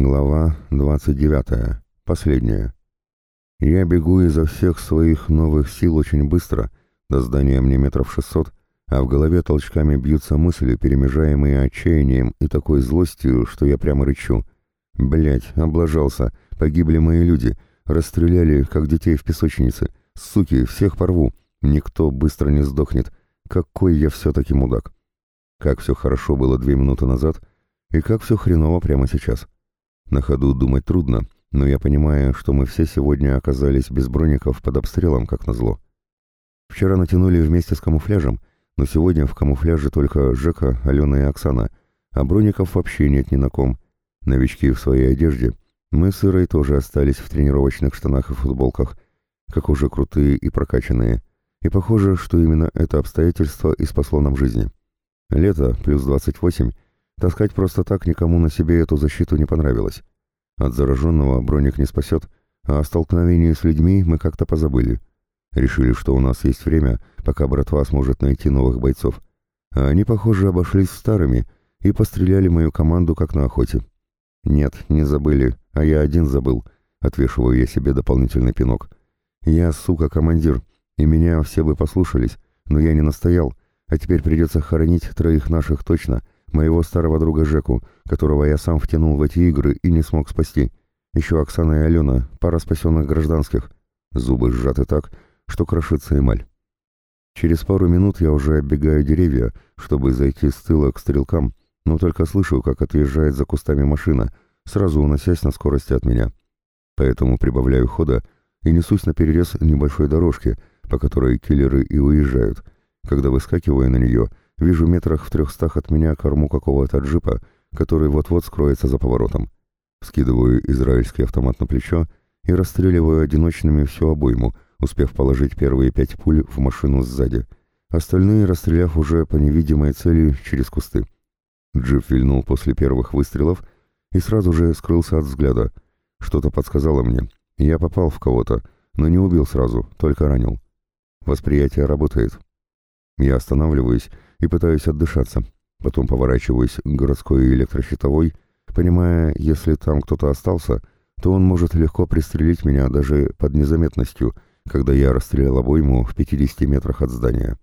Глава 29. Последняя. Я бегу изо всех своих новых сил очень быстро, до здания мне метров шестьсот, а в голове толчками бьются мысли, перемежаемые отчаянием и такой злостью, что я прямо рычу. Блять, облажался, погибли мои люди, расстреляли, как детей в песочнице. Суки, всех порву, никто быстро не сдохнет. Какой я все-таки мудак. Как все хорошо было две минуты назад, и как все хреново прямо сейчас. На ходу думать трудно, но я понимаю, что мы все сегодня оказались без броников под обстрелом, как назло. Вчера натянули вместе с камуфляжем, но сегодня в камуфляже только Жека, Алена и Оксана, а броников вообще нет ни на ком. Новички в своей одежде. Мы с Ирой тоже остались в тренировочных штанах и футболках, как уже крутые и прокачанные. И похоже, что именно это обстоятельство и спасло нам жизни. Лето, плюс 28, Таскать просто так никому на себе эту защиту не понравилось. От зараженного броник не спасет, а о столкновении с людьми мы как-то позабыли. Решили, что у нас есть время, пока братва сможет найти новых бойцов. А они, похоже, обошлись старыми и постреляли мою команду, как на охоте. Нет, не забыли, а я один забыл. Отвешиваю я себе дополнительный пинок. Я, сука, командир, и меня все бы послушались, но я не настоял, а теперь придется хоронить троих наших точно — моего старого друга Жеку, которого я сам втянул в эти игры и не смог спасти. Еще Оксана и Алена, пара спасенных гражданских. Зубы сжаты так, что крошится эмаль. Через пару минут я уже оббегаю деревья, чтобы зайти с тыла к стрелкам, но только слышу, как отъезжает за кустами машина, сразу уносясь на скорости от меня. Поэтому прибавляю хода и несусь на перерез небольшой дорожки, по которой киллеры и уезжают. Когда выскакиваю на нее — Вижу метрах в трехстах от меня корму какого-то джипа, который вот-вот скроется за поворотом. Скидываю израильский автомат на плечо и расстреливаю одиночными всю обойму, успев положить первые пять пуль в машину сзади. Остальные расстреляв уже по невидимой цели через кусты. Джип вильнул после первых выстрелов и сразу же скрылся от взгляда. Что-то подсказало мне. Я попал в кого-то, но не убил сразу, только ранил. Восприятие работает. Я останавливаюсь и пытаюсь отдышаться. Потом поворачиваюсь к городской электрощитовой, понимая, если там кто-то остался, то он может легко пристрелить меня даже под незаметностью, когда я расстрелял обойму в 50 метрах от здания.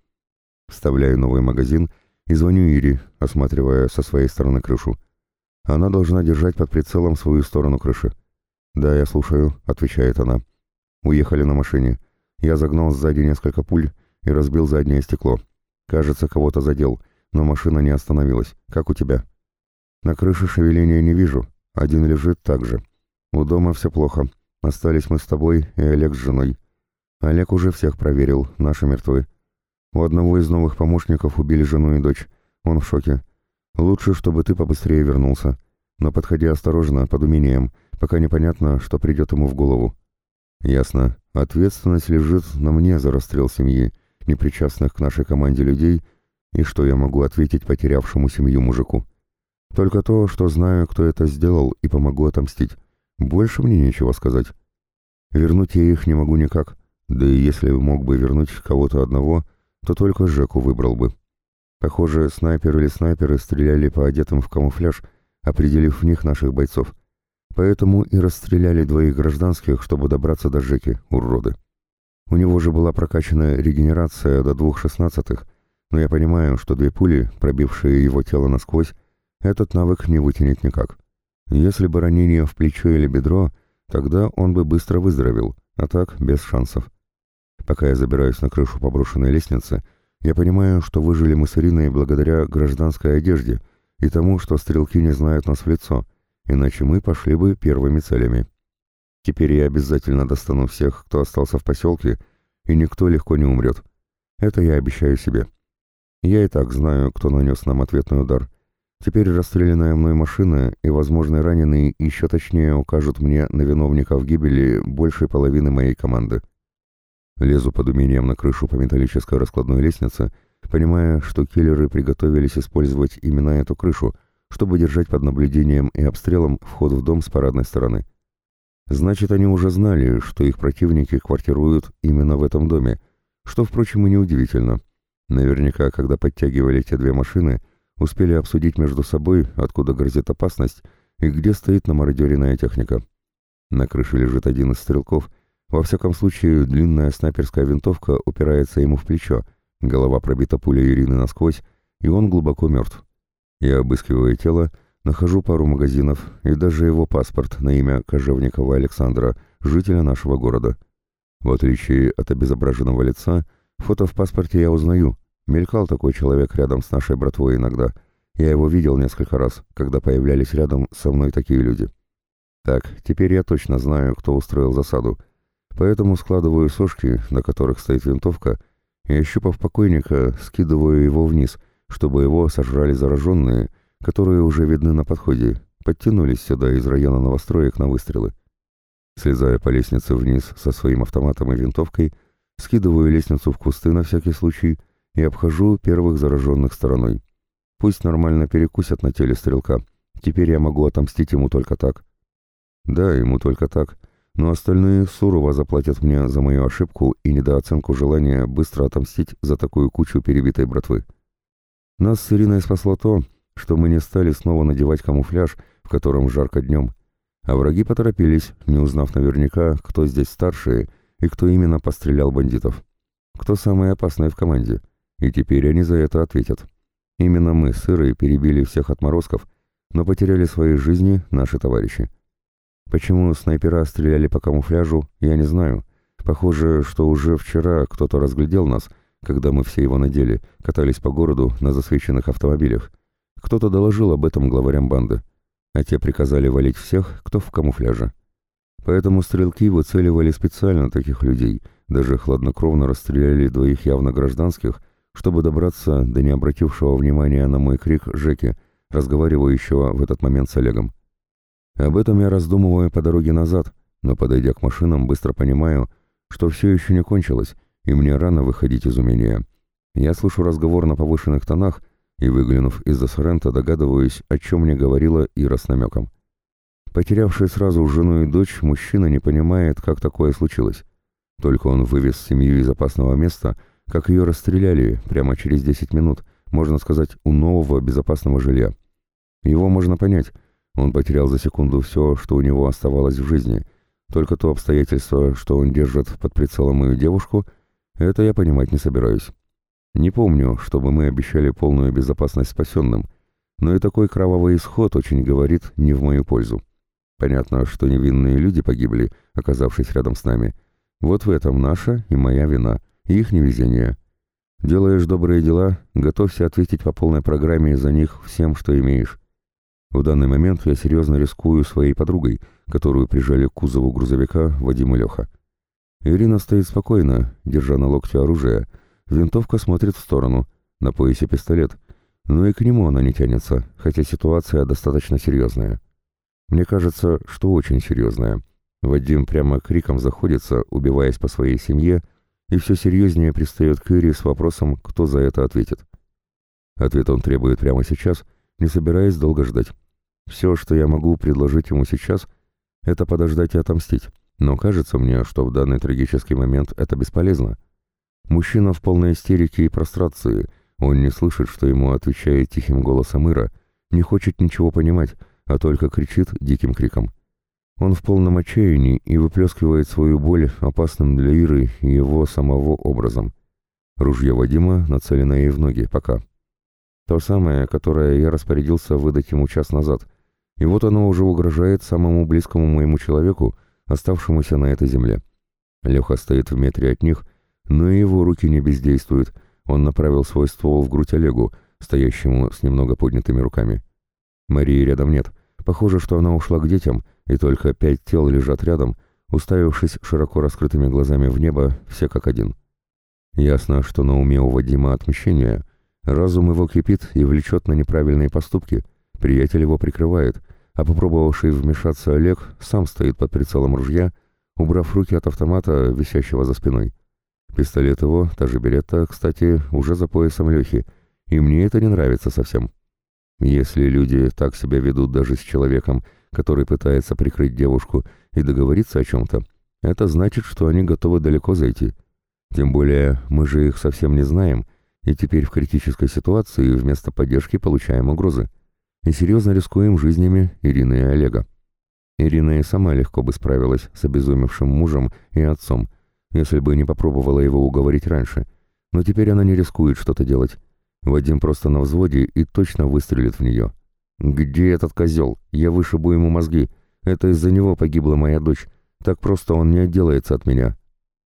Вставляю новый магазин и звоню Ире, осматривая со своей стороны крышу. Она должна держать под прицелом свою сторону крыши. «Да, я слушаю», — отвечает она. «Уехали на машине. Я загнал сзади несколько пуль и разбил заднее стекло. Кажется, кого-то задел, но машина не остановилась. Как у тебя? На крыше шевеления не вижу. Один лежит так же. У дома все плохо. Остались мы с тобой и Олег с женой. Олег уже всех проверил, наши мертвы. У одного из новых помощников убили жену и дочь. Он в шоке. Лучше, чтобы ты побыстрее вернулся. Но подходи осторожно, под умением, пока непонятно, что придет ему в голову. Ясно. Ответственность лежит на мне за расстрел семьи непричастных к нашей команде людей, и что я могу ответить потерявшему семью мужику. Только то, что знаю, кто это сделал, и помогу отомстить. Больше мне нечего сказать. Вернуть я их не могу никак, да и если мог бы вернуть кого-то одного, то только Жеку выбрал бы. Похоже, снайпер или снайперы стреляли по одетым в камуфляж, определив в них наших бойцов. Поэтому и расстреляли двоих гражданских, чтобы добраться до Жеки, уроды. У него же была прокачана регенерация до двух шестнадцатых, но я понимаю, что две пули, пробившие его тело насквозь, этот навык не вытянет никак. Если бы ранение в плечо или бедро, тогда он бы быстро выздоровел, а так без шансов. Пока я забираюсь на крышу поброшенной лестницы, я понимаю, что выжили мы с Ириной благодаря гражданской одежде и тому, что стрелки не знают нас в лицо, иначе мы пошли бы первыми целями. Теперь я обязательно достану всех, кто остался в поселке, и никто легко не умрет. Это я обещаю себе. Я и так знаю, кто нанес нам ответный удар. Теперь расстрелянная мной машина и возможные раненые еще точнее укажут мне на виновников гибели большей половины моей команды. Лезу под умением на крышу по металлической раскладной лестнице, понимая, что киллеры приготовились использовать именно эту крышу, чтобы держать под наблюдением и обстрелом вход в дом с парадной стороны. Значит, они уже знали, что их противники квартируют именно в этом доме, что, впрочем, и неудивительно. Наверняка, когда подтягивали те две машины, успели обсудить между собой, откуда грозит опасность, и где стоит намародеренная техника. На крыше лежит один из стрелков. Во всяком случае, длинная снайперская винтовка упирается ему в плечо, голова пробита пулей Ирины насквозь, и он глубоко мертв. Я обыскиваю тело, нахожу пару магазинов и даже его паспорт на имя Кожевникова Александра, жителя нашего города. В отличие от обезображенного лица, фото в паспорте я узнаю. Мелькал такой человек рядом с нашей братвой иногда. Я его видел несколько раз, когда появлялись рядом со мной такие люди. Так, теперь я точно знаю, кто устроил засаду. Поэтому складываю сошки, на которых стоит винтовка, и, ощупав покойника, скидываю его вниз, чтобы его сожрали зараженные, которые уже видны на подходе, подтянулись сюда из района новостроек на выстрелы. Слезая по лестнице вниз со своим автоматом и винтовкой, скидываю лестницу в кусты на всякий случай и обхожу первых зараженных стороной. Пусть нормально перекусят на теле стрелка. Теперь я могу отомстить ему только так. Да, ему только так. Но остальные сурово заплатят мне за мою ошибку и недооценку желания быстро отомстить за такую кучу перебитой братвы. Нас с Ириной спасло то, что мы не стали снова надевать камуфляж, в котором жарко днем, а враги поторопились, не узнав наверняка, кто здесь старшие и кто именно пострелял бандитов. Кто самый опасный в команде, и теперь они за это ответят. Именно мы с Ирой перебили всех отморозков, но потеряли свои жизни наши товарищи. Почему снайпера стреляли по камуфляжу, я не знаю. Похоже, что уже вчера кто-то разглядел нас, когда мы все его надели, катались по городу на засвеченных автомобилях. Кто-то доложил об этом главарям банды, а те приказали валить всех, кто в камуфляже. Поэтому стрелки выцеливали специально таких людей, даже хладнокровно расстреляли двоих явно гражданских, чтобы добраться до необратившего внимания на мой крик Жеки, разговаривающего в этот момент с Олегом. Об этом я раздумываю по дороге назад, но, подойдя к машинам, быстро понимаю, что все еще не кончилось, и мне рано выходить из умения. Я слышу разговор на повышенных тонах и, выглянув из-за Сорента, догадываюсь, о чем мне говорила Ира с намеком. Потерявший сразу жену и дочь, мужчина не понимает, как такое случилось. Только он вывез семью из опасного места, как ее расстреляли прямо через 10 минут, можно сказать, у нового безопасного жилья. Его можно понять — он потерял за секунду все, что у него оставалось в жизни. Только то обстоятельство, что он держит под прицелом мою девушку, это я понимать не собираюсь. Не помню, чтобы мы обещали полную безопасность спасенным, но и такой кровавый исход очень говорит не в мою пользу. Понятно, что невинные люди погибли, оказавшись рядом с нами. Вот в этом наша и моя вина, и их невезение. Делаешь добрые дела, готовься ответить по полной программе за них всем, что имеешь. В данный момент я серьезно рискую своей подругой, которую прижали к кузову грузовика Вадим и Леха. Ирина стоит спокойно, держа на локте оружие. Винтовка смотрит в сторону, на поясе пистолет. Но и к нему она не тянется, хотя ситуация достаточно серьезная. Мне кажется, что очень серьезная. Вадим прямо криком заходится, убиваясь по своей семье, и все серьезнее пристает к Ире с вопросом, кто за это ответит. Ответ он требует прямо сейчас, не собираясь долго ждать. Все, что я могу предложить ему сейчас, это подождать и отомстить. Но кажется мне, что в данный трагический момент это бесполезно. Мужчина в полной истерике и прострации. Он не слышит, что ему отвечает тихим голосом Ира, не хочет ничего понимать, а только кричит диким криком. Он в полном отчаянии и выплескивает свою боль опасным для Иры и его самого образом. Ружье Вадима нацелено ей в ноги, пока. То самое, которое я распорядился выдать ему час назад, и вот оно уже угрожает самому близкому моему человеку, оставшемуся на этой земле. Леха стоит в метре от них, но и его руки не бездействуют. Он направил свой ствол в грудь Олегу, стоящему с немного поднятыми руками. Марии рядом нет. Похоже, что она ушла к детям, и только пять тел лежат рядом, уставившись широко раскрытыми глазами в небо, все как один. Ясно, что на уме у Вадима отмщение. Разум его кипит и влечет на неправильные поступки — Приятель его прикрывает, а попробовавший вмешаться Олег сам стоит под прицелом ружья, убрав руки от автомата, висящего за спиной. Пистолет его, та же беретта, кстати, уже за поясом Лехи, и мне это не нравится совсем. Если люди так себя ведут даже с человеком, который пытается прикрыть девушку и договориться о чем-то, это значит, что они готовы далеко зайти. Тем более мы же их совсем не знаем, и теперь в критической ситуации вместо поддержки получаем угрозы. и серьезно рискуем жизнями Ирины и Олега. Ирина и сама легко бы справилась с обезумевшим мужем и отцом, если бы не попробовала его уговорить раньше. Но теперь она не рискует что-то делать. Вадим просто на взводе и точно выстрелит в нее. «Где этот козел? Я вышибу ему мозги. Это из-за него погибла моя дочь. Так просто он не отделается от меня».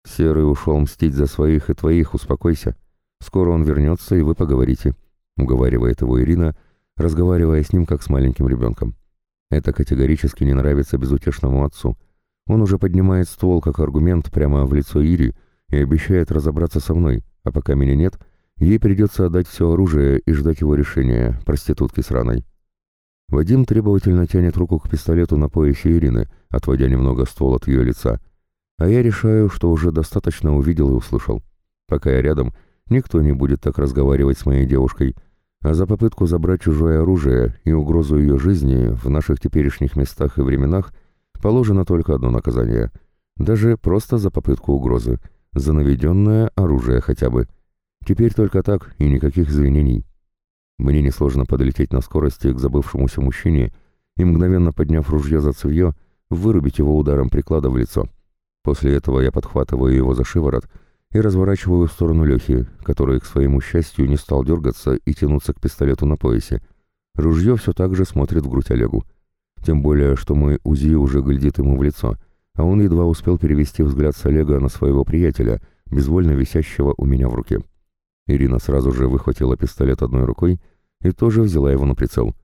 «Серый ушел мстить за своих и твоих, успокойся. Скоро он вернется, и вы поговорите», — уговаривает его Ирина, разговаривая с ним как с маленьким ребенком. Это категорически не нравится безутешному отцу. Он уже поднимает ствол как аргумент прямо в лицо Ири и обещает разобраться со мной, а пока меня нет, ей придется отдать все оружие и ждать его решения, проститутки сраной. Вадим требовательно тянет руку к пистолету на поясе Ирины, отводя немного ствол от ее лица. А я решаю, что уже достаточно увидел и услышал. Пока я рядом, никто не будет так разговаривать с моей девушкой — а за попытку забрать чужое оружие и угрозу ее жизни в наших теперешних местах и временах положено только одно наказание. Даже просто за попытку угрозы. За наведенное оружие хотя бы. Теперь только так и никаких извинений. Мне несложно подлететь на скорости к забывшемуся мужчине и, мгновенно подняв ружье за цевье, вырубить его ударом приклада в лицо. После этого я подхватываю его за шиворот и разворачиваю в сторону Лехи, который, к своему счастью, не стал дергаться и тянуться к пистолету на поясе. Ружье все так же смотрит в грудь Олегу. Тем более, что мой УЗИ уже глядит ему в лицо, а он едва успел перевести взгляд с Олега на своего приятеля, безвольно висящего у меня в руке. Ирина сразу же выхватила пистолет одной рукой и тоже взяла его на прицел.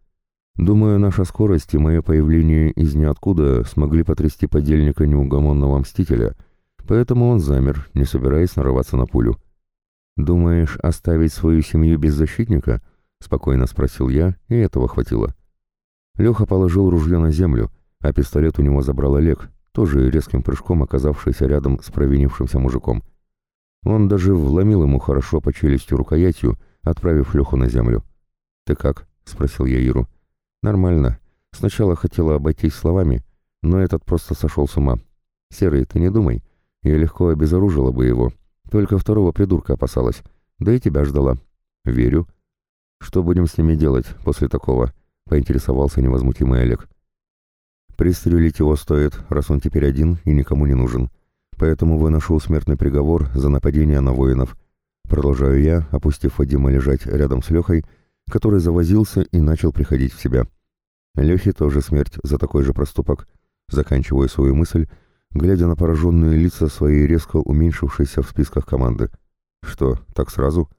Думаю, наша скорость и мое появление из ниоткуда смогли потрясти подельника неугомонного мстителя — Поэтому он замер, не собираясь нарываться на пулю. «Думаешь, оставить свою семью без защитника?» — спокойно спросил я, и этого хватило. Леха положил ружье на землю, а пистолет у него забрал Олег, тоже резким прыжком оказавшийся рядом с провинившимся мужиком. Он даже вломил ему хорошо по челюсти рукоятью, отправив Леху на землю. «Ты как?» — спросил я Иру. «Нормально. Сначала хотела обойтись словами, но этот просто сошел с ума. Серый, ты не думай. Я легко обезоружила бы его. Только второго придурка опасалась. Да и тебя ждала. Верю. Что будем с ними делать после такого? Поинтересовался невозмутимый Олег. Пристрелить его стоит, раз он теперь один и никому не нужен. Поэтому выношу смертный приговор за нападение на воинов. Продолжаю я, опустив Вадима лежать рядом с Лехой, который завозился и начал приходить в себя. Лехе тоже смерть за такой же проступок. Заканчиваю свою мысль глядя на пораженные лица своей резко уменьшившейся в списках команды. Что, так сразу?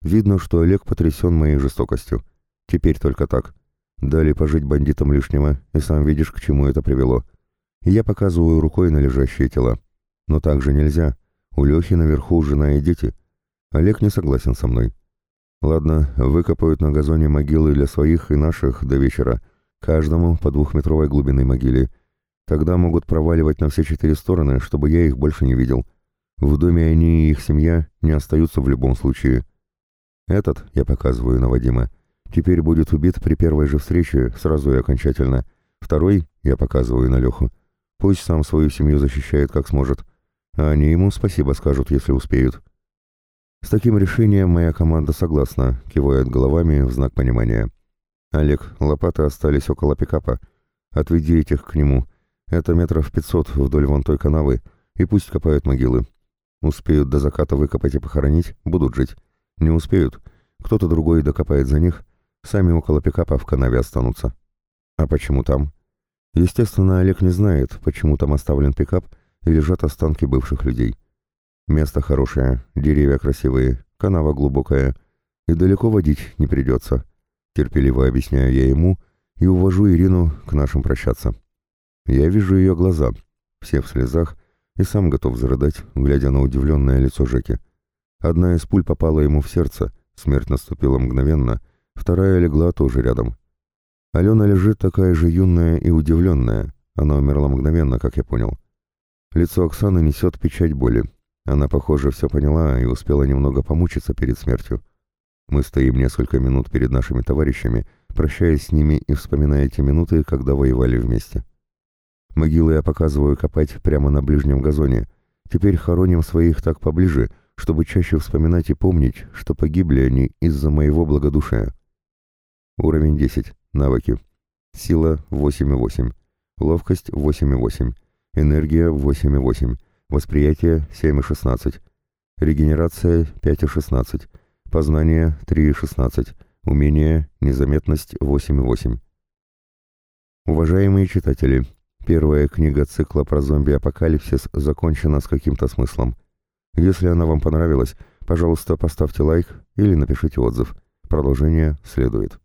Видно, что Олег потрясен моей жестокостью. Теперь только так. Дали пожить бандитам лишнего, и сам видишь, к чему это привело. я показываю рукой на лежащие тела. Но так же нельзя. У Лехи наверху жена и дети. Олег не согласен со мной. Ладно, выкопают на газоне могилы для своих и наших до вечера, каждому по двухметровой глубиной могиле, Тогда могут проваливать на все четыре стороны, чтобы я их больше не видел. В доме они и их семья не остаются в любом случае. Этот, я показываю на Вадима, теперь будет убит при первой же встрече, сразу и окончательно. Второй, я показываю на Леху, пусть сам свою семью защищает как сможет, а они ему спасибо скажут, если успеют. С таким решением моя команда согласна, кивает головами в знак понимания. Олег, лопаты остались около пикапа. Отведи этих к нему это метров пятьсот вдоль вон той канавы, и пусть копают могилы. Успеют до заката выкопать и похоронить, будут жить. Не успеют, кто-то другой докопает за них, сами около пикапа в канаве останутся. А почему там? Естественно, Олег не знает, почему там оставлен пикап и лежат останки бывших людей. Место хорошее, деревья красивые, канава глубокая, и далеко водить не придется. Терпеливо объясняю я ему и увожу Ирину к нашим прощаться. Я вижу ее глаза, все в слезах, и сам готов зарыдать, глядя на удивленное лицо Жеки. Одна из пуль попала ему в сердце, смерть наступила мгновенно, вторая легла тоже рядом. Алена лежит такая же юная и удивленная, она умерла мгновенно, как я понял. Лицо Оксаны несет печать боли. Она, похоже, все поняла и успела немного помучиться перед смертью. Мы стоим несколько минут перед нашими товарищами, прощаясь с ними и вспоминая те минуты, когда воевали вместе. Могилы я показываю копать прямо на ближнем газоне. Теперь хороним своих так поближе, чтобы чаще вспоминать и помнить, что погибли они из-за моего благодушия. Уровень 10. Навыки. Сила 8,8. Ловкость 8,8. Энергия 8,8. Восприятие 7,16. Регенерация 5,16. Познание 3,16. Умение, незаметность 8,8. Уважаемые читатели, первая книга цикла про зомби-апокалипсис закончена с каким-то смыслом. Если она вам понравилась, пожалуйста, поставьте лайк или напишите отзыв. Продолжение следует.